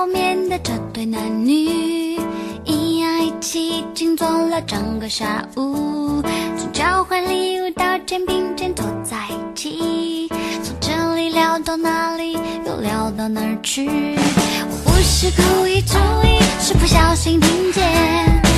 后面的这对男女，一样一起静坐了整个下午，从交换礼物到肩并肩坐在一起，从这里聊到那里，又聊到哪儿去？我不是故意，注意是不小心听见。